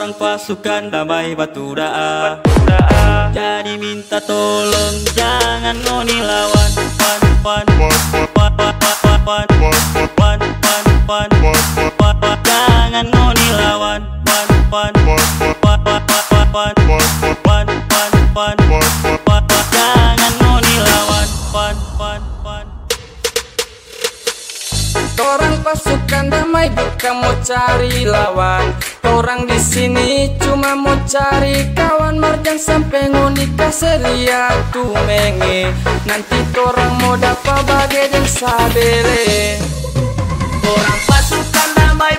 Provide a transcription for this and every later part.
Orang pasukan damai batu daa. Jadi minta tolong jangan ngoni lawan Pasukan damai bukan mau cari lawan. Orang di sini cuma mau cari kawan. Marjan sampai ngunika seria tu menge Nanti orang mau dapat bagai dan sabele. Orang pasukan damai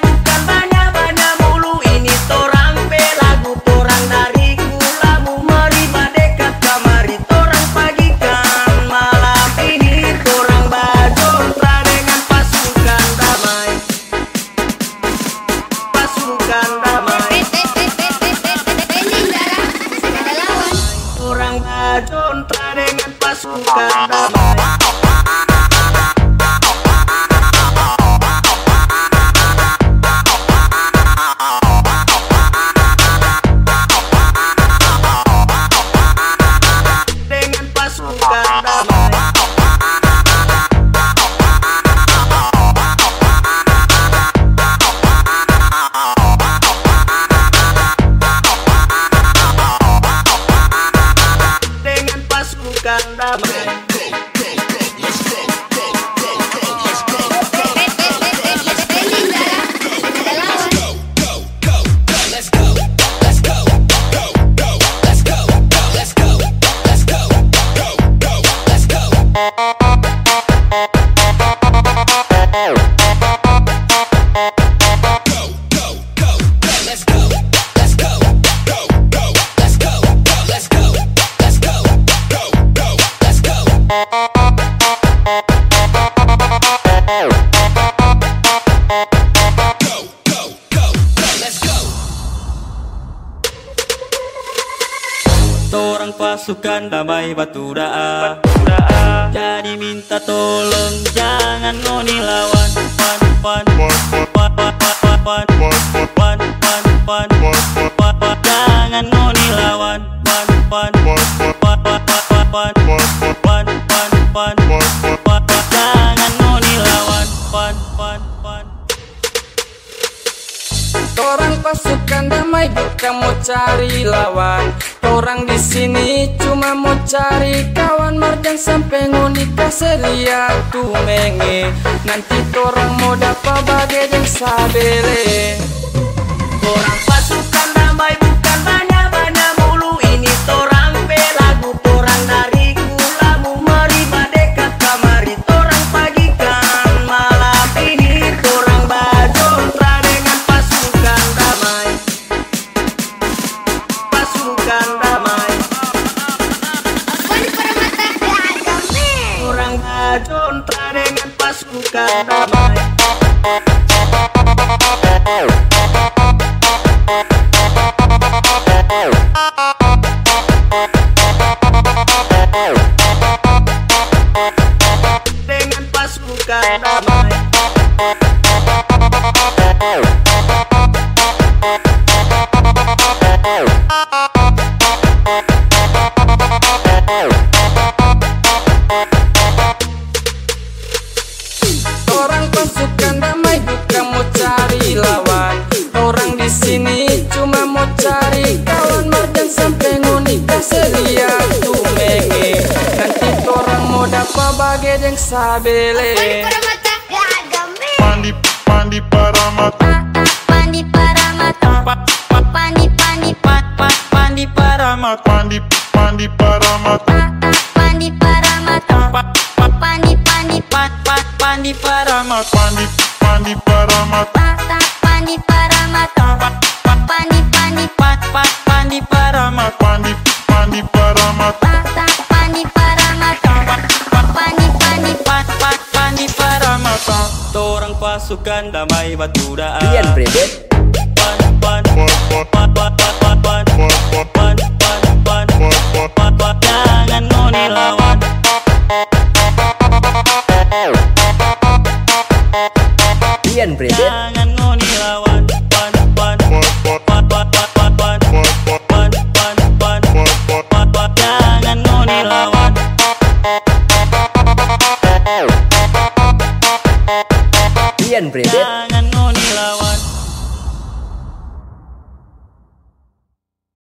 na na Orang pasukan damai batu daa. Jadi minta tolong jangan ngoni lawan Pan pan pan cari lawan. Orang di sini cuma mau cari kawan. Marjan sampai ngunika seria tu menge Nanti orang mau dapat bagai dan sabele. Orang Africa. Yang sabele. Pandi pandi para mata Pandi Paramata Pandi Pandi Pat Pat Pandi Paramata pandi pandi para mata Pandi Paramata Pandi Pandi Pat Pat Pandi Paramata pandi pandi para pasukan damai batu daan Brebet Jangan ngoni lawan